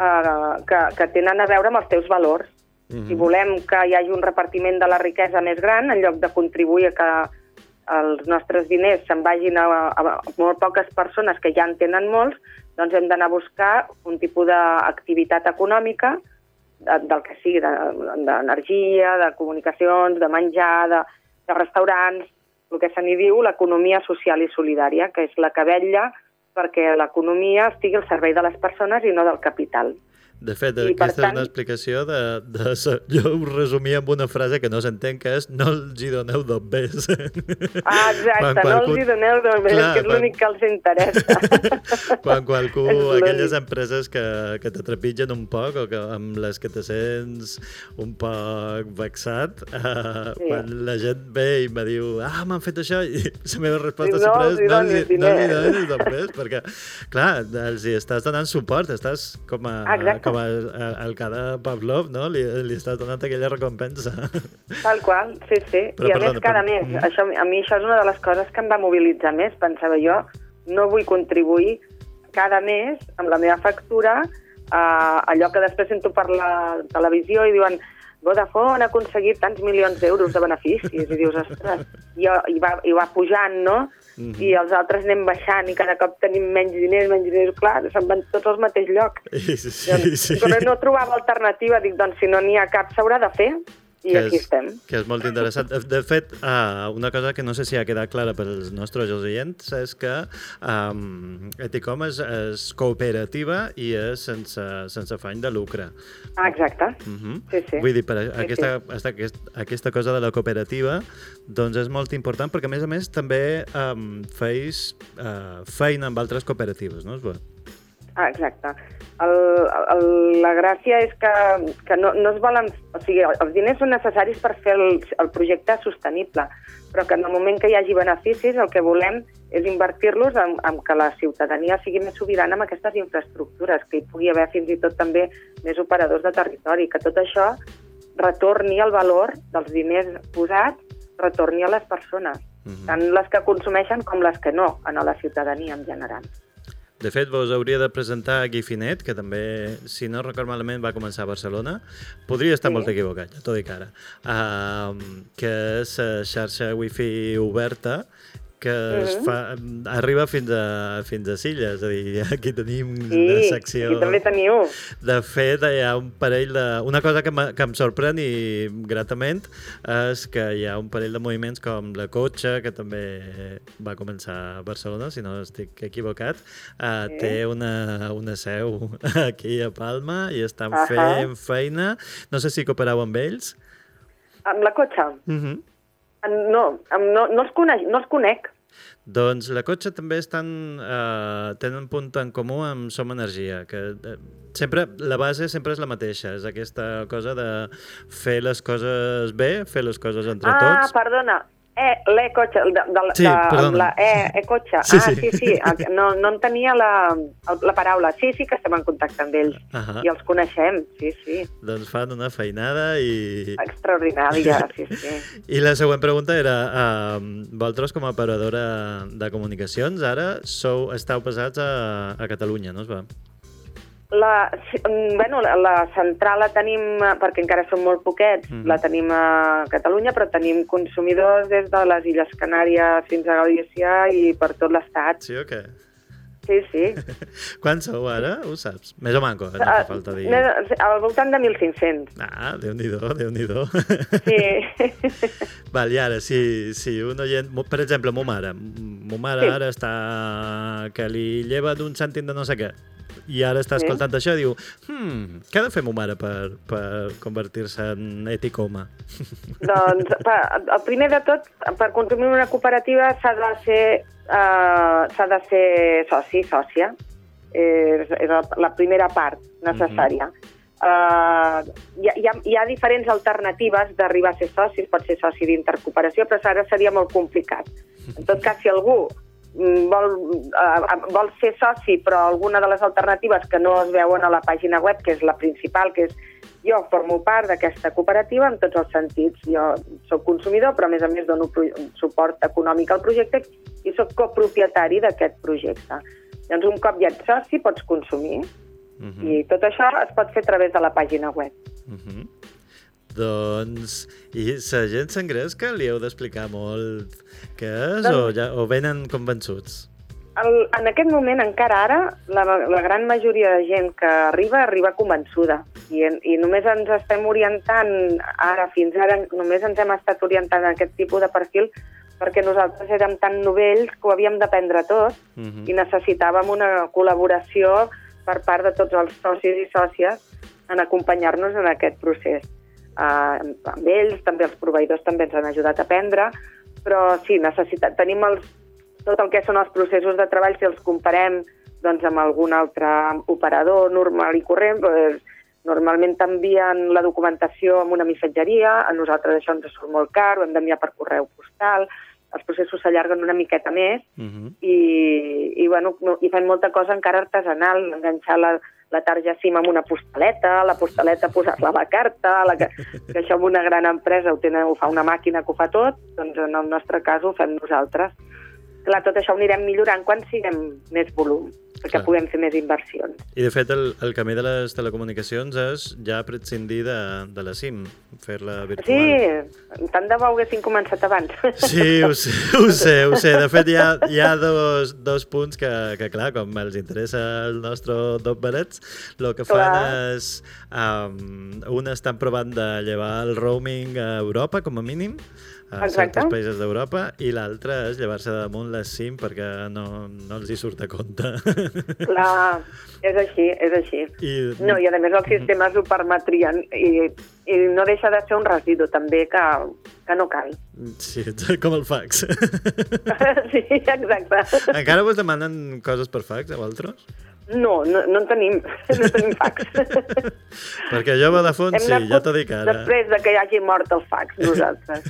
eh, que, que tenen a veure amb els teus valors. Si volem que hi hagi un repartiment de la riquesa més gran, en lloc de contribuir a que els nostres diners se'n vagin a, a, a molt poques persones que ja en tenen molts, doncs hem d'anar a buscar un tipus d'activitat econòmica de, del que sigui, de- d'energia, de, de comunicacions, de menjar, de, de restaurants, el que se n'hi diu l'economia social i solidària, que és la que vetlla perquè l'economia estigui al servei de les persones i no del capital. De fet, I, aquesta és tant- una explicació de, de... Jo ho resumia amb una frase que no s'entén, que és no els hi doneu dobbers. Ah, exacte, no els hi doneu de més, Clar, que és quan- l'únic que els interessa. Quan qualcú, És aquelles empreses que, que te trepitgen un poc o que, amb les que te sents un poc vexat, eh, Sí. quan la gent ve i me diu ah, m'han fet això, i la meva resposta no sempre és no els, no diners." donis dobbers, perquè, clar, els hi estàs donant suport, estàs com a, exacte. Com a, al cada Pavlov, no? Li, li estàs donant aquella recompensa. Tal qual, sí, sí. Però, I a perdona, més, cada per- mes, Mhm. això, a mi això és una de les coses que em va mobilitzar més. Pensava jo, no vull contribuir cada mes amb la meva factura a allò que després sento per la televisió i diuen Vodafone ha aconseguit tants milions d'euros de beneficis i dius, ostres, i, i, va, i va pujant, no? Mhm. I els altres anem baixant i cada cop tenim menys diners, menys diners, clar, se'n van tots al mateix lloc. Sí, sí, Doncs, sí. Però no trobava alternativa, dic, doncs si no n'hi ha cap s'haurà de fer i que aquí és, estem. Que és molt interessant. De, fet, uh, una cosa que no sé si ha quedat clara pels nostres oients és que um, Eticom és, és cooperativa i és sense, sense afany de lucre. Ah, exacte. Uh -huh. Sí, sí. Vull dir, per Sí, aquesta, aquesta, aquesta, aquesta cosa de la cooperativa doncs és molt important perquè, a més a més, també um, feis uh, feina amb altres cooperatives, no? És bo. Ah, exacte. El, el, la gràcia és que, que no, no es volen... O sigui, els diners són necessaris per fer el, el projecte sostenible, però que en el moment que hi hagi beneficis el que volem és invertir-los en, en que la ciutadania sigui més sobirana amb aquestes infraestructures, que hi pugui haver fins i tot també més operadors de territori, que tot això retorni el valor dels diners posats, retorni a les persones, tant les que consumeixen com les que no, a la ciutadania en general. De fet, vos hauria de presentar Gifinet, que també, si no record malament, va començar a Barcelona. Podria estar Sí. molt equivocat, ja t'ho dic ara. Uh, que és uh, xarxa wifi oberta que es Mhm. fa, arriba fins a, fins a Silla, és a dir, aquí tenim Sí, una secció... aquí també teniu. De fet, hi ha un parell de... Una cosa que, que em sorprèn i gratament és que hi ha un parell de moviments com la Cotxa, que també va començar a Barcelona, si no estic equivocat, uh, Sí. té una, una seu aquí a Palma i estan Ahà. fent feina. No sé si cooperau amb ells. Amb la cotxa? Uh -huh. No, no, no, els conec, no els conec. Doncs la cotxa també estan, eh, tenen un punt en comú amb Som Energia, que eh, sempre, la base sempre és la mateixa, és aquesta cosa de fer les coses bé, fer les coses entre ah, tots. perdona. Eh, l'e-cotxe, de, de, Sí, de, perdona. la e-cotxe. Sí, ah, sí. sí, sí, no, no en tenia la, la paraula. Sí, sí que estem en contacte amb ells Ahà. i els coneixem, sí, sí. Doncs fan una feinada i... Extraordinària, sí, sí. I la següent pregunta era, uh, vosaltres com a operadora de comunicacions ara sou, esteu pesats a, a Catalunya, no es va? La, mm, bueno, la, la central la tenim, eh, perquè encara són molt poquets, Mhm. la tenim a Catalunya, però tenim consumidors des de les Illes Canàries fins a Galícia i per tot l'estat. Sí o què? Sí, sí. Quants sou ara? Ho saps? Més o manco, eh? no fa falta dir. més- Al voltant de 1.500. Ah, Déu-n'hi-do, Déu-n'hi-do. Sí. Val, i ara, si, si un oient... Per exemple, mo mare. Mo mare Sí. ara està... que li lleva d'un cèntim de no sé què. I ara està Sí. escoltant això i diu hmm, què ha de fer mo mare per, per convertir-se en eticoma? doncs, pa, el primer de tot, per consumir una cooperativa s'ha de ser uh, s'ha de ser soci, sòcia. És, és la, primera part necessària. Uh, hi, ha, hi, ha, hi ha diferents alternatives d'arribar a ser soci, pot ser soci d'intercooperació, però ara seria molt complicat. En tot cas, si algú mm, vol, uh, vol ser soci, però alguna de les alternatives que no es veuen a la pàgina web, que és la principal, que és jo formo part d'aquesta cooperativa en tots els sentits. Jo sóc consumidor, però a més a més dono suport econòmic al projecte i sóc copropietari d'aquest projecte. Llavors, un cop ja ets soci, pots consumir. Mhm. I tot això es pot fer a través de la pàgina web. Mhm. Doncs, i la gent s'engresca? Li heu d'explicar molt què és o, Doncs- ja, o venen convençuts? El, en aquest moment, encara ara, la, la gran majoria de gent que arriba, arriba convençuda. I, en- I només ens estem orientant, ara, fins ara, només ens hem estat orientant en aquest tipus de perfil perquè nosaltres érem tan novells que ho havíem d'aprendre tot i necessitàvem una col·laboració per part de tots els socis i sòcies en acompanyar-nos en aquest procés. Uh, amb ells, també els proveïdors també ens han ajudat a aprendre, però sí, necessita, tenim els, tot el que són els processos de treball, si els comparem doncs, amb algun altre operador normal i corrent, doncs, normalment t'envien la documentació amb una missatgeria, a nosaltres això ens surt molt car, ho hem d'enviar per correu postal, els processos s'allarguen una miqueta més, i, i, bueno, no- i fem molta cosa encara artesanal, enganxar la, la tarja SIM amb una postaleta, la postaleta posar-la a la carta, la que, que això en una gran empresa ho, tenen, ho fa una màquina que ho fa tot, doncs en el nostre cas ho fem nosaltres. Clar, tot això ho anirem millorant quan siguem més volum, perquè Clar. puguem fer més inversions. I de fet el, el camí de les telecomunicacions és ja prescindir de, de la SIM, fer-la virtual. Sí, tant de bo haguessin començat abans. Sí, ho sé, ho sé, ho sé. De fet, hi ha, hi ha dos, dos punts que, que, clar, com els interessa el nostre Dos Barets, el que fan Clar. és... Um, un estan provant de llevar el roaming a Europa, com a mínim, a Exacte. certs països d'Europa, i l'altre és llevar-se de damunt la SIM perquè no, no els hi surt a compte. Clar, és així, és així. I, No, i a més els sistemes ho permetrien i, i no deixa de ser un residu també que, que no cal. Sí, com el fax. sí, exacte. Encara vos demanen coses per fax, a vosaltres? No, no, no en tenim, no tenim fax. Perquè jo, Hem sí, ja t'ho dic ara. Després de que hi hagi mort el fax, nosaltres.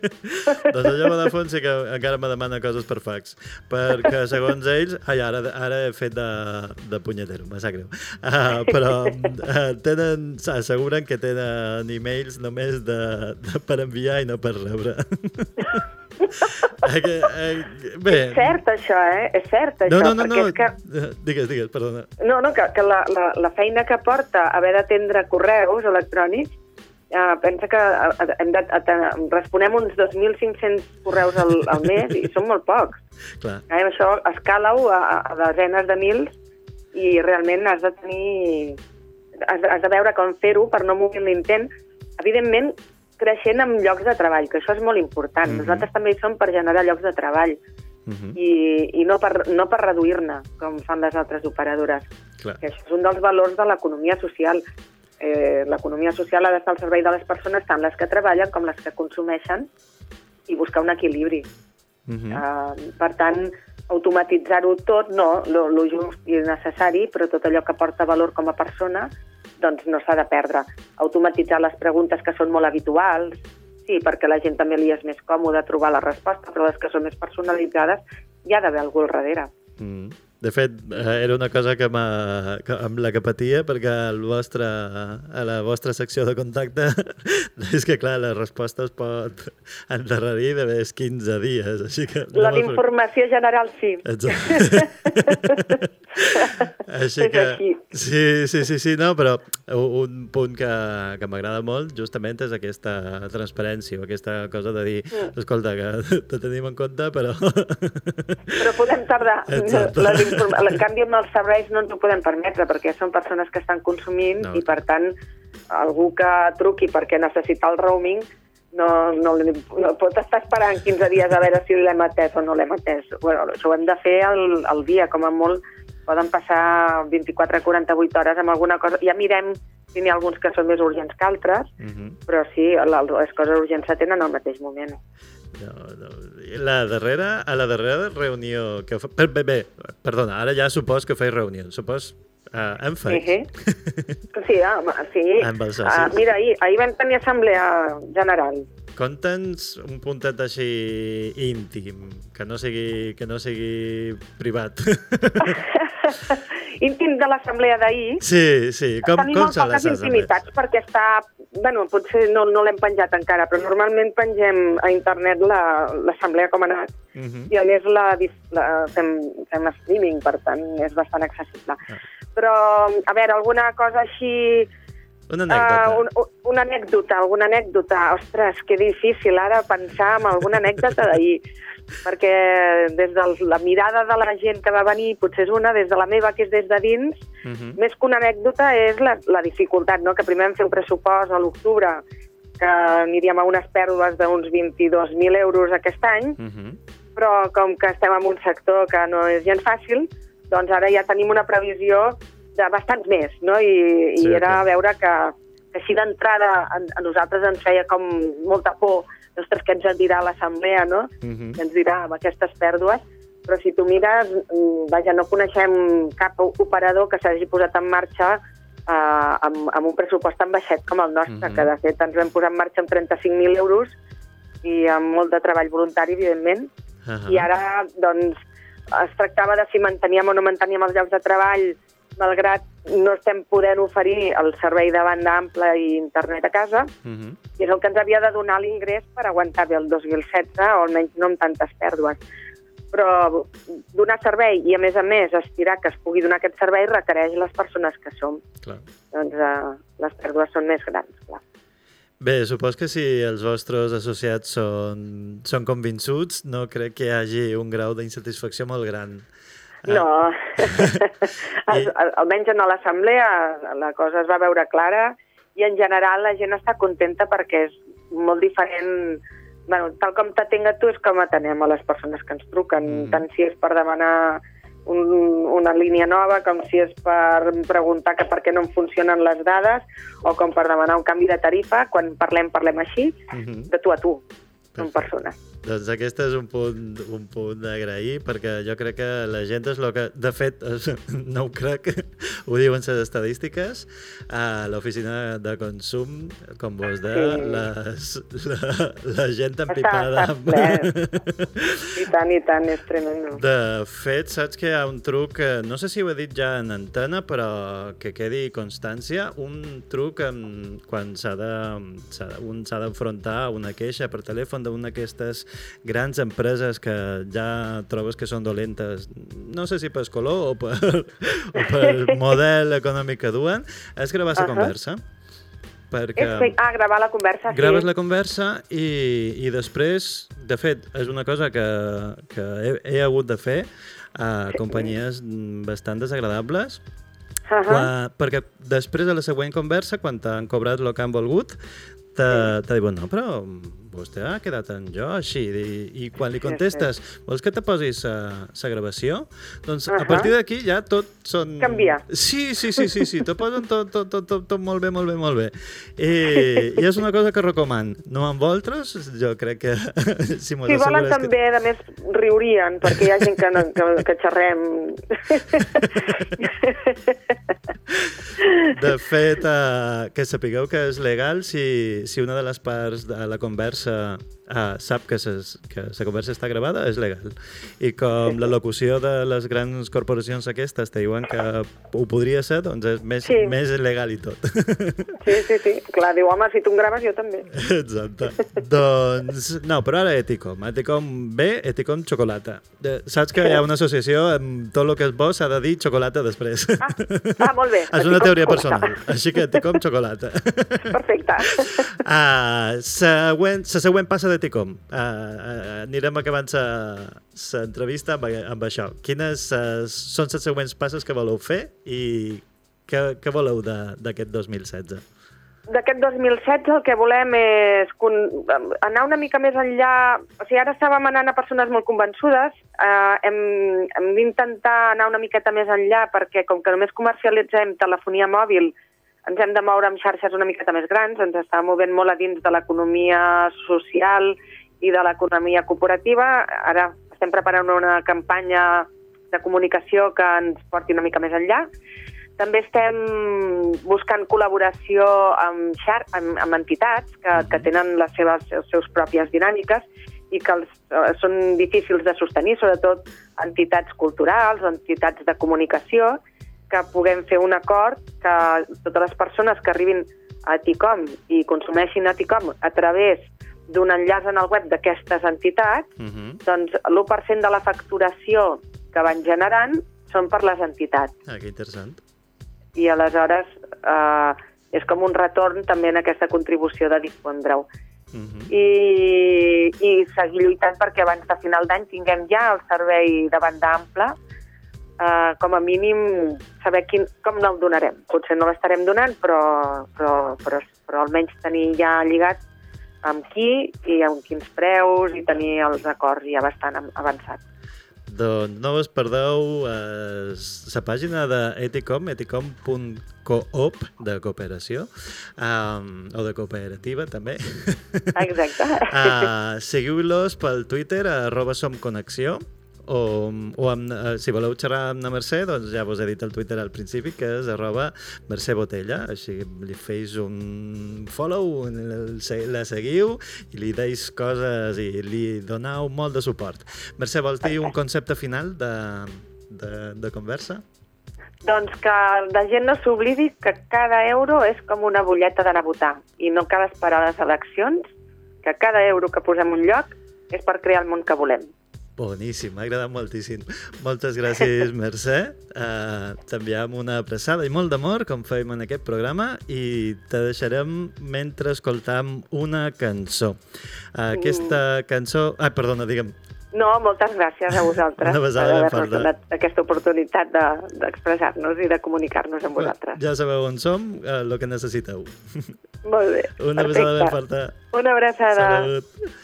Doncs de fons sí que encara me demana coses per fax, perquè segons ells, ai, ara, ara he fet de, de punyetero, me sap greu, uh, però uh, tenen, asseguren que tenen e-mails només de, de, per enviar i no per rebre. eh, eh, bé, És cert, això, eh? És cert, això, no, no, no, no, és que... digues, digues, perdona. No, no, que, que la, la, la feina que porta haver d'atendre correus electrònics, eh, pensa que eh, hem de, responem uns 2.500 correus al, al mes i són molt pocs. Clar. Eh, això escala-ho a, a desenes de mils i realment has de tenir... Has de, has de veure com fer-ho per no morir l'intent. Evidentment, creixent amb llocs de treball, que això és molt important. Mhm. Nosaltres també hi som per generar llocs de treball i, i no per, no per reduir-ne, com fan les altres operadores. Clar. Que això és un dels valors de l'economia social. Eh, l'economia social ha d'estar al servei de les persones, tant les que treballen com les que consumeixen, i buscar un equilibri. Mhm. Uh, per tant, automatitzar-ho tot, no, lo just i necessari, però tot allò que porta valor com a persona, doncs no s'ha de perdre. Automatitzar les preguntes que són molt habituals, sí, perquè la gent també li és més còmode trobar la resposta, però les que són més personalitzades hi ha d'haver algú al darrere. Mm. De fet, eh, era una cosa que, m'ha- que amb la que patia, perquè el vostre, a la vostra secció de contacte és que, clar, la resposta es pot endarrerir de més 15 dies, així que... La no, d'informació general, sí. Exacte. Així que... Sí, sí, sí, sí, no, però un punt que, que m'agrada molt justament és aquesta transparència, o aquesta cosa de dir, Mm. escolta, que te tenim en compte, però... Però podem tardar. Exacte. Les informa- En canvi, amb els serveis no ens ho podem permetre, perquè són persones que estan consumint No. i, per tant, algú que truqui perquè necessita el roaming no, no, no pot estar esperant 15 dies a veure si l'hem atès o no l'hem atès. Bueno, això ho hem de fer al, al dia, com a molt poden passar 24 a 48 hores amb alguna cosa. Ja mirem si n'hi ha alguns que són més urgents que altres, Mhm. però sí, les coses urgents s'atenen al mateix moment. No, no. La darrera, a la darrera reunió que fa... Bé, bé, perdona, ara ja supos que feis reunió. Supos uh, Sí, faig. sí. Sí, home, sí. Amb els socis. Ah, mira, ahir, ahir vam tenir assemblea general. Conta'ns un puntet així íntim, que no sigui, que no sigui privat. Íntim de l'assemblea d'ahir. sí, sí, com, Tenim com són les intimitats perquè està... Bueno, potser no, no l'hem penjat encara, però normalment pengem a internet la- l'assemblea com ha anat. Mhm. I a més la, la, fem, fem streaming, per tant és bastant accessible. Ah. Però, a veure, alguna cosa així Una anècdota. Uh, un, un- una anècdota, alguna anècdota. Ostres, que difícil ara pensar en alguna anècdota d'ahir. Perquè des de la mirada de la gent que va venir, potser és una, des de la meva, que és des de dins, Mhm. més que una anècdota és la, la dificultat, no? que primer vam fer un pressupost a l'octubre que aniríem a unes pèrdues d'uns 22.000 euros aquest any, Mhm. però com que estem en un sector que no és gens fàcil, doncs ara ja tenim una previsió de bastants més, no? I, Sí, i era ok. veure que, que així d'entrada a, a nosaltres ens feia com molta por, ostres, què ens en dirà l'assemblea, no? Mhm. Què ens dirà amb aquestes pèrdues? Però si tu mires, mm, vaja, no coneixem cap operador que s'hagi posat en marxa eh, amb, amb un pressupost tan baixet com el nostre, Mhm. que de fet ens vam posar en marxa amb 35.000 euros i amb molt de treball voluntari, evidentment, Ahà. i ara, doncs, es tractava de si manteníem o no manteníem els llocs de treball, malgrat no estem podent oferir el servei de banda ampla i internet a casa, Mhm. i és el que ens havia de donar l'ingrés per aguantar bé el 2016, o almenys no amb tantes pèrdues. Però donar servei i, a més a més, estirar que es pugui donar aquest servei requereix les persones que som. Clar. Doncs eh, les pèrdues són més grans, clar. Bé, supos que si els vostres associats són, són convençuts, no crec que hi hagi un grau d'insatisfacció molt gran. No, Al- al- almenys en l'assemblea la cosa es va veure clara i en general la gent està contenta perquè és molt diferent bueno, tal com t'atenga tu és com atenem a les persones que ens truquen, mm. tant si és per demanar un, una línia nova, com si és per preguntar que per què no em funcionen les dades, o com per demanar un canvi de tarifa, quan parlem, parlem així, Mhm. de tu a tu, en persona. Doncs aquest és un punt, un punt d'agrair, perquè jo crec que la gent és el que... De fet, és, no ho crec, ho diuen les estadístiques, a l'oficina de consum, com vos deia, Sí. les, la, la gent Està, empipada... està ple. I tant, i tant, és tremendo. De fet, saps que hi ha un truc, no sé si ho he dit ja en antena, però que quedi constància, un truc en, quan s'ha de, s'ha de, un s'ha d'enfrontar una queixa per telèfon d'una d'aquestes grans empreses que ja trobes que són dolentes, no sé si per color o per, o per model econòmic que duen, és gravar la Ahà. conversa. Perquè... És fer, ah, gravar la conversa, Graves sí. la conversa i, i després, de fet, és una cosa que, que he, he hagut de fer a companyies bastant desagradables, Ahà. quan, perquè després de la següent conversa, quan t'han cobrat el que han volgut, te diuen, no, però vostè ha quedat en jo així, i, i quan li contestes, vols que te posis la gravació? Doncs a Ahà. partir d'aquí ja tot són... Canvia. Sí, sí, sí, sí, sí, te posen tot, tot, tot, tot, tot molt bé, molt bé, molt bé. I, i és una cosa que recoman. No amb vosaltres, jo crec que si Si volen també, a més, riurien, perquè hi ha gent que, no, que, que xerrem. De fet, uh, que sapigueu que és legal si, si una de les parts de la conversa uh, sap que, ses, que la conversa està gravada, és legal. I com la locució de les grans corporacions aquestes te diuen que ho podria ser, doncs és més, Sí. més legal i tot. Sí, sí, sí. Clar, diu, home, si tu em graves, jo també. Exacte. doncs, no, però ara Eticom. Eticom bé, Eticom xocolata. De, saps que hi ha una associació amb tot el que és bo s'ha de dir xocolata després. Ah, molt bé. és una teoria personal. Així que Eticom xocolata. Perfecte. Uh, següent, la següent passa d'Eticom. Uh, uh, anirem acabant l'entrevista amb, amb això. Quines uh, són les següents passes que voleu fer i què, què voleu de- d'aquest 2016? D'aquest 2016 el que volem és con- anar una mica més enllà... O sigui, ara estàvem anant a persones molt convençudes, eh, hem, hem d'intentar anar una miqueta més enllà perquè com que només comercialitzem telefonia mòbil, ens hem de moure amb xarxes una miqueta més grans, ens està movent molt a dins de l'economia social i de l'economia cooperativa. Ara estem preparant una campanya de comunicació que ens porti una mica més enllà. També estem buscant col·laboració amb, xar amb, amb entitats que, que tenen les seves, les seves pròpies dinàmiques i que els, eh, són difícils de sostenir, sobretot entitats culturals entitats de comunicació, que puguem fer un acord que totes les persones que arribin a Ticom i consumeixin a Ticom a través d'un enllaç en el web d'aquestes entitats, Uh -huh. doncs l'1% de la facturació que van generant són per les entitats Ah, que interessant. i aleshores eh, és com un retorn també en aquesta contribució de difondre-ho. Mhm. I, i seguir lluitant perquè abans de final d'any tinguem ja el servei de banda ampla eh, com a mínim saber quin, com no el donarem. Potser no l'estarem donant, però, però, però, però almenys tenir ja lligat amb qui i amb quins preus i tenir els acords ja bastant avançats. Doncs no us perdeu eh, la pàgina d'Eticom, eticom.coop, de cooperació, um, o de cooperativa, també. Exacte. uh, Seguiu-los pel Twitter, arroba somconnexió, o, o amb, eh, si voleu xerrar amb la Mercè, doncs ja vos he dit el Twitter al principi, que és arroba Mercè Botella, així li feis un follow, la seguiu i li deis coses i li donau molt de suport. Mercè, vols dir un concepte final de, de, de conversa? Doncs que la gent no s'oblidi que cada euro és com una butlleta d'anar a votar i no cal esperar les eleccions, que cada euro que posem un lloc és per crear el món que volem. Boníssim, m'ha agradat moltíssim. Moltes gràcies, Mercè. Uh, T'enviem una abraçada i molt d'amor, com fèiem en aquest programa, i te deixarem mentre escoltam una cançó. Uh, aquesta cançó... Ah, perdona, digue'm. No, moltes gràcies a vosaltres Una per haver-nos donat aquesta oportunitat de- d'expressar-nos i de comunicar-nos amb vosaltres. Ja sabeu on som, uh, el que necessiteu. Molt bé, Una perfecte. besada ben forta. Una abraçada. Salut.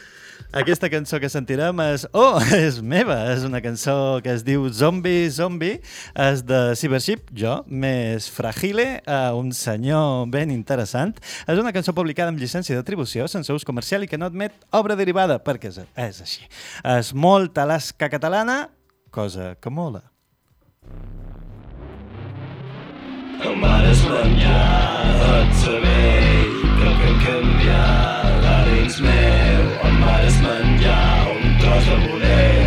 Aquesta cançó que sentirem és... Oh, és meva! És una cançó que es diu Zombie, Zombie. És de Cybership, jo, més fragile, un senyor ben interessant. És una cançó publicada amb llicència d'atribució, sense ús comercial i que no admet obra derivada, perquè és, és així. És molt alasca catalana, cosa que mola. El mar és menjar, et cervell, però que hem canviat, ara ets meu. És menjar, un tros de model,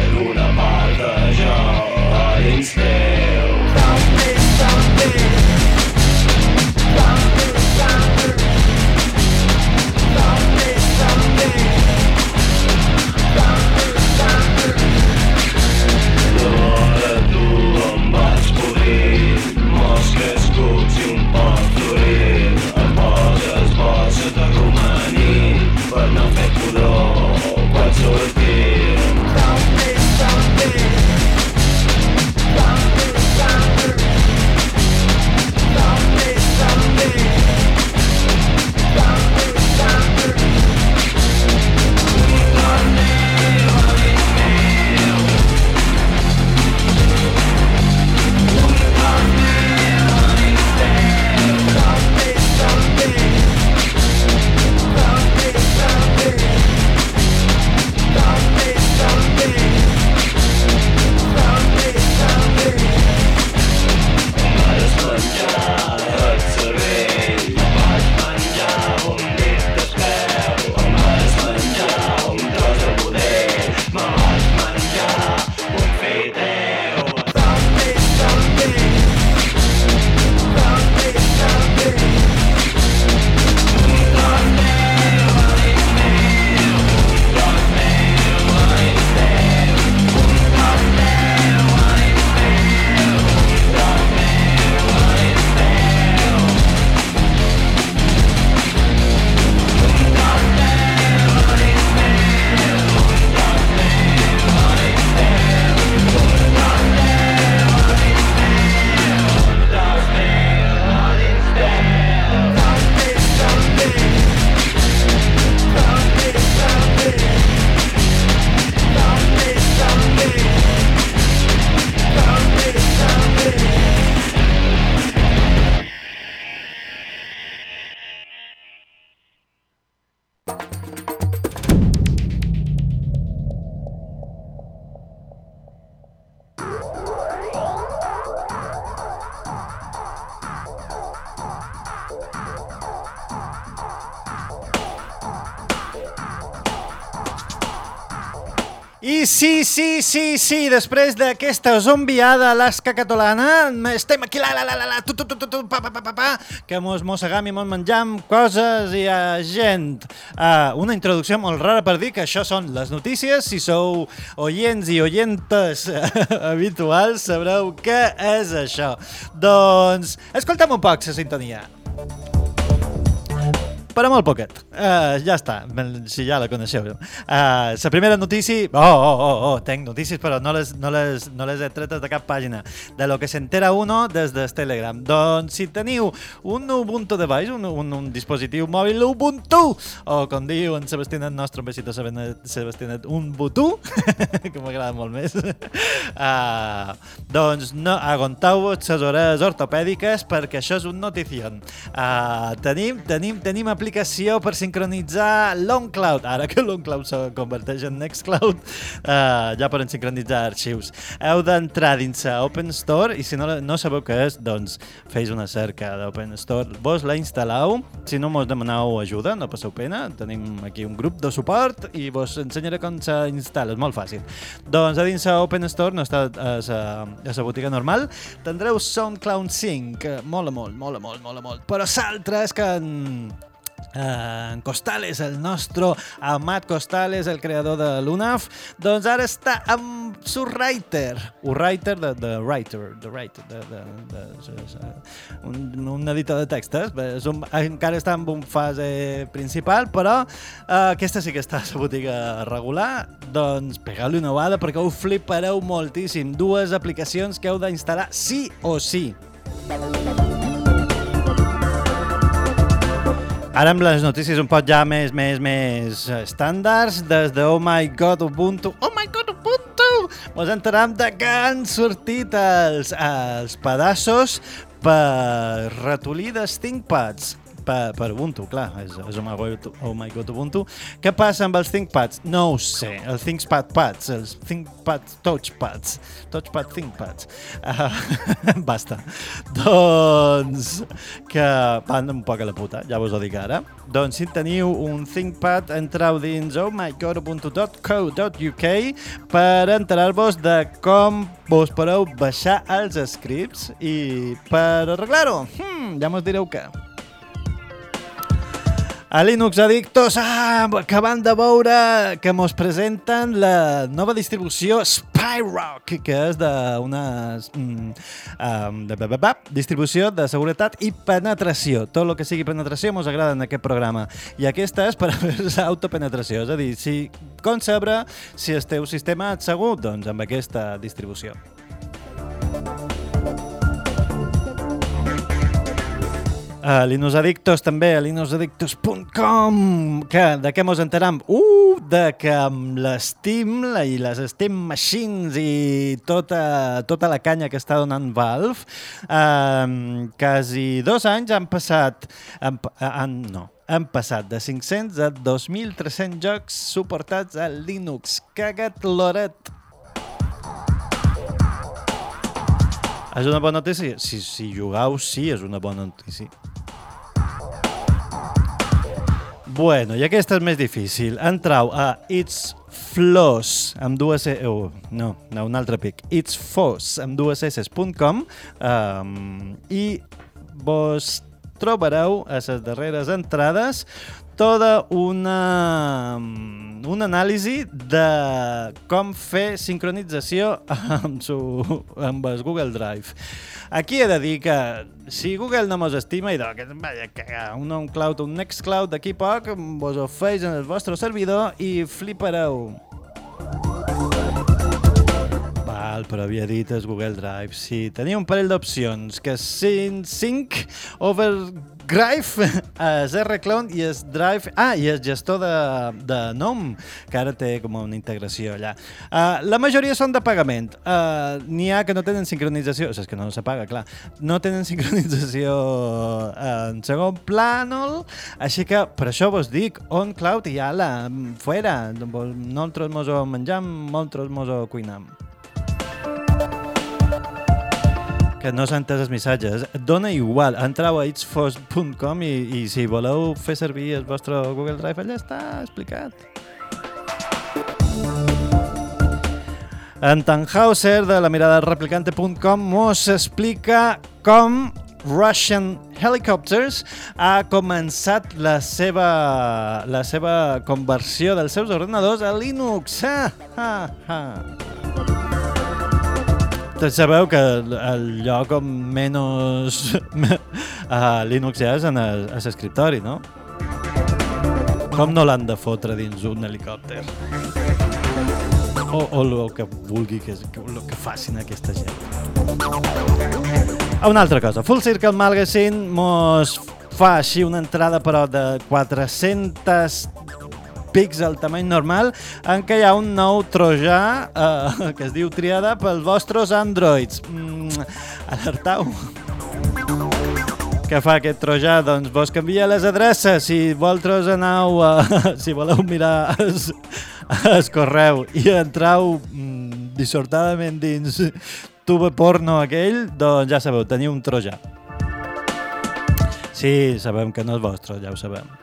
sí, sí, sí, després d'aquesta zombiada Alaska catalana, estem aquí, la, la, la, la, la, tu, tu, tu, tu, tu, pa, pa, pa, pa, pa, que mos mossegam i mos menjam coses i a gent. Uh, una introducció molt rara per dir que això són les notícies. Si sou oients i oyentes habituals, sabreu què és això. Doncs, escolta'm un poc la sintonia. Però molt poquet. Uh, ja està, si ja la coneixeu. Uh, la primera notícia... Oh, oh, oh, oh, tenc notícies, però no les, no les, no les he tretes de cap pàgina. De lo que s'entera uno des del Telegram. Doncs si teniu un Ubuntu device, un, un, un dispositiu mòbil Ubuntu, o com diu en Sebastián, el nostre besito Sebastián, un Butú, que m'agrada molt més, uh, doncs no, aguantau-vos les hores ortopèdiques perquè això és un notición. Uh, tenim, tenim, tenim aplicació per sincronitzar l'OnCloud. Ara que l'OnCloud se converteix en Nextcloud, uh, ja poden sincronitzar arxius. Heu d'entrar dins a Open Store i si no, no sabeu què és, doncs feis una cerca d'Open Store. Vos la instal·lau. Si no mos demaneu ajuda, no passeu pena. Tenim aquí un grup de suport i vos ensenyaré com s'instal·la. És molt fàcil. Doncs a dins a Open Store, no està a la botiga normal, tindreu SoundCloud Sync. Mola molt, mola molt, mola molt. Però l'altre és que eh, en Costales, el nostre Amat Costales, el creador de l'UNAF, doncs ara està amb su writer, un writer de, de writer, de writer, de, de, de, de, un, un editor de textos, és un, encara està en una fase principal, però eh, aquesta sí que està a la botiga regular, doncs pegau-li una vegada perquè ho flipareu moltíssim. Dues aplicacions que heu d'instal·lar sí o sí. Ara amb les notícies un poc ja més, més, més estàndards, des de Oh My God Ubuntu, Oh My God Ubuntu, ens enteram de que han sortit els, els pedassos per ratolí de ThinkPads per, per Ubuntu, clar, és, és oh, my God, oh my God Ubuntu. Què passa amb els ThinkPads? No ho sé, els ThinkPad Pads, els ThinkPad Touchpads, Touchpad ThinkPads. Uh, basta. Doncs que van un poc a la puta, ja vos ho dic ara. Doncs si teniu un ThinkPad, entreu dins ohmygodubuntu.co.uk per enterar-vos de com vos podeu baixar els scripts i per arreglar-ho, hmm, ja mos direu què. A Linux Addictos, ah, acabant de veure que mos presenten la nova distribució Spyrock, que és d'una mm, um, distribució de seguretat i penetració. Tot el que sigui penetració mos agrada en aquest programa. I aquesta és per a autopenetració, és a dir, si concebre si el teu sistema és segur, doncs amb aquesta distribució. A Linux Addictos també, a linuxaddictos.com que de què mos enteram? Uh, de que amb l'Steam i les Steam Machines i tota, tota la canya que està donant Valve, eh, quasi dos anys han passat... Han, han, no, han passat de 500 a 2.300 jocs suportats a Linux. Cagat l'oret! És una bona notícia? Si, si jugueu, sí, és una bona notícia. Bueno, i aquesta és més difícil. Entrau a It's Floss, amb dues... E... Oh, no, no, un altre pic. It's Foss, amb dues S.com um, i vos trobareu a les darreres entrades tota una, un anàlisi de com fer sincronització amb, su, amb el Google Drive. Aquí he de dir que si Google no mos estima i que un, un cloud, un Nextcloud d'aquí poc vos ofereix en el vostre servidor i flipareu. Val, però havia dit el Google Drive. Sí, tenia un parell d'opcions, que Sync, Sync Overdrive, es R-Clone i es Drive... Ah, i el gestor de, de nom, que ara té com una integració allà. Uh, la majoria són de pagament. Uh, N'hi ha que no tenen sincronització, o sigui, és que no s'apaga, clar. No tenen sincronització en segon plànol, així que per això vos dic, on cloud i ala, fuera. Nosaltres mos ho menjam, nosaltres mos ho cuinam. Que no s'han entès els missatges. Dona igual, entreu a itsfos.com i, i si voleu fer servir el vostre Google Drive, allà està explicat. En Tannhauser, de la mirada replicante.com, mos explica com Russian Helicopters ha començat la seva, la seva conversió dels seus ordenadors a Linux. Ha, ha, ha. Sabeu que el lloc on menys uh, Linux hi és en l'escriptori, no? Com no l'han de fotre dins un helicòpter? O, o el que vulgui que, el que facin aquesta gent. A una altra cosa. Full Circle Magazine mos fa així una entrada però de 400 pics al tamany normal en què hi ha un nou trojà eh, que es diu triada pels vostres androids. Mm, alertau. Què fa aquest trojà? Doncs vos canvia les adreces. Si vosaltres aneu, a, si voleu mirar es, es correu i entrau mm, dissortadament dins tube porno aquell, doncs ja sabeu, teniu un trojà. Sí, sabem que no és vostre, ja ho sabem.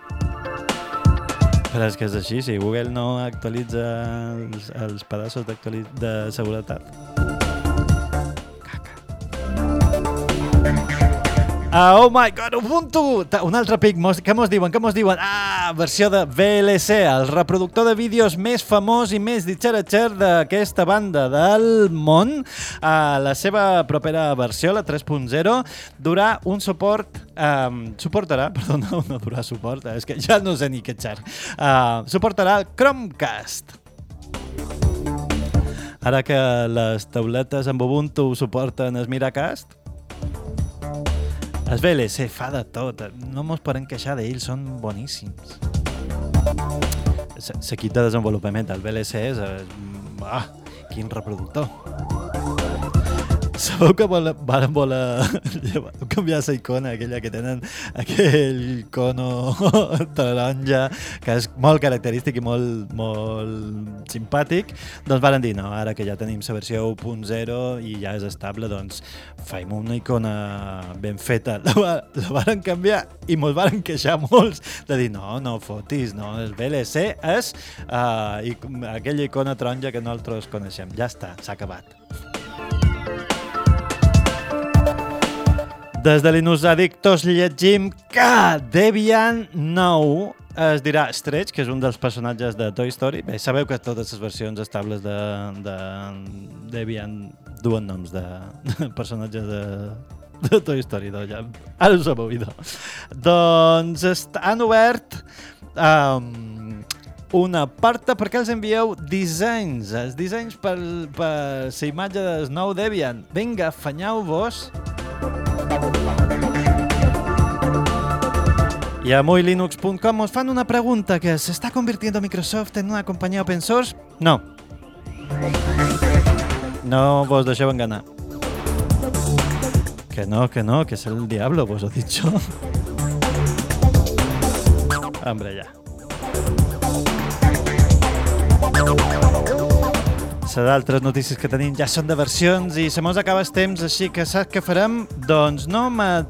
És que és així, si Google no actualitza els, els pedaços de seguretat. Ah, oh my god, Ubuntu! Un altre pic, què mos diuen? Què mos diuen? Ah, versió de VLC, el reproductor de vídeos més famós i més ditxeratxer d'aquesta banda del món. Ah, la seva propera versió, la 3.0, durà un suport... Um, suportarà, perdó, no, durà suport, eh, és que ja no sé ni què xer. Uh, suportarà Chromecast. Ara que les tauletes amb Ubuntu suporten el Miracast, els VLC fa de tot, no mos podem queixar d'ells, són boníssims. S'equip de desenvolupament, el VLC és... Ah, quin reproductor. Sabeu que vol, van voler llevar- canviar la icona, aquella que tenen aquell icono taronja, que és molt característic i molt, molt simpàtic, doncs van dir, no, ara que ja tenim la versió 1.0 i ja és estable, doncs faim una icona ben feta. La, la varen canviar i mos varen queixar molts de dir, no, no fotis, no, el VLC és uh, i, aquella icona taronja que nosaltres coneixem. Ja està, s'ha acabat. Des de Linux Addictos llegim que Debian 9 es dirà Stretch, que és un dels personatges de Toy Story. Bé, sabeu que totes les versions estables de, de Debian duen noms de, de personatges de, de Toy Story, doncs ja, ara us sabeu, idò. Doncs han obert um, una porta perquè els envieu dissenys, els dissenys per, per la imatge del nou Debian. Vinga, afanyeu-vos. I a moilinux.com us fan una pregunta que ¿se convirtiendo Microsoft en una compañía open source? No. No vos deixeu enganar. Que no, que no, que es el diablo, vos ho he dicho. Hombre, ja. Les altres notícies que tenim ja són de versions i se mos acaba el temps, així que saps què farem? Doncs no me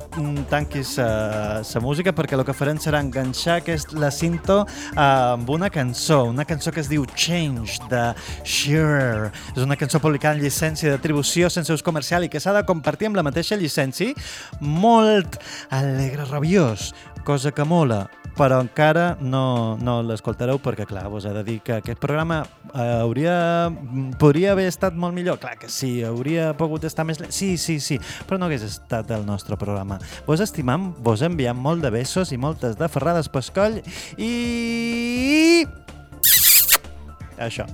tanquis la música perquè el que farem serà enganxar aquest la cinto eh, amb una cançó, una cançó que es diu Change, de Shearer. És una cançó publicada en llicència d'atribució sense ús comercial i que s'ha de compartir amb la mateixa llicència. Molt alegre, rabiós, cosa que mola, però encara no, no l'escoltareu perquè, clar, vos he de dir que aquest programa eh, hauria, podria haver estat molt millor. Clar que sí, hauria pogut estar més... Sí, sí, sí, però no hagués estat el nostre programa. Vos estimam, vos enviam molt de besos i moltes de ferrades pescoll i... Això.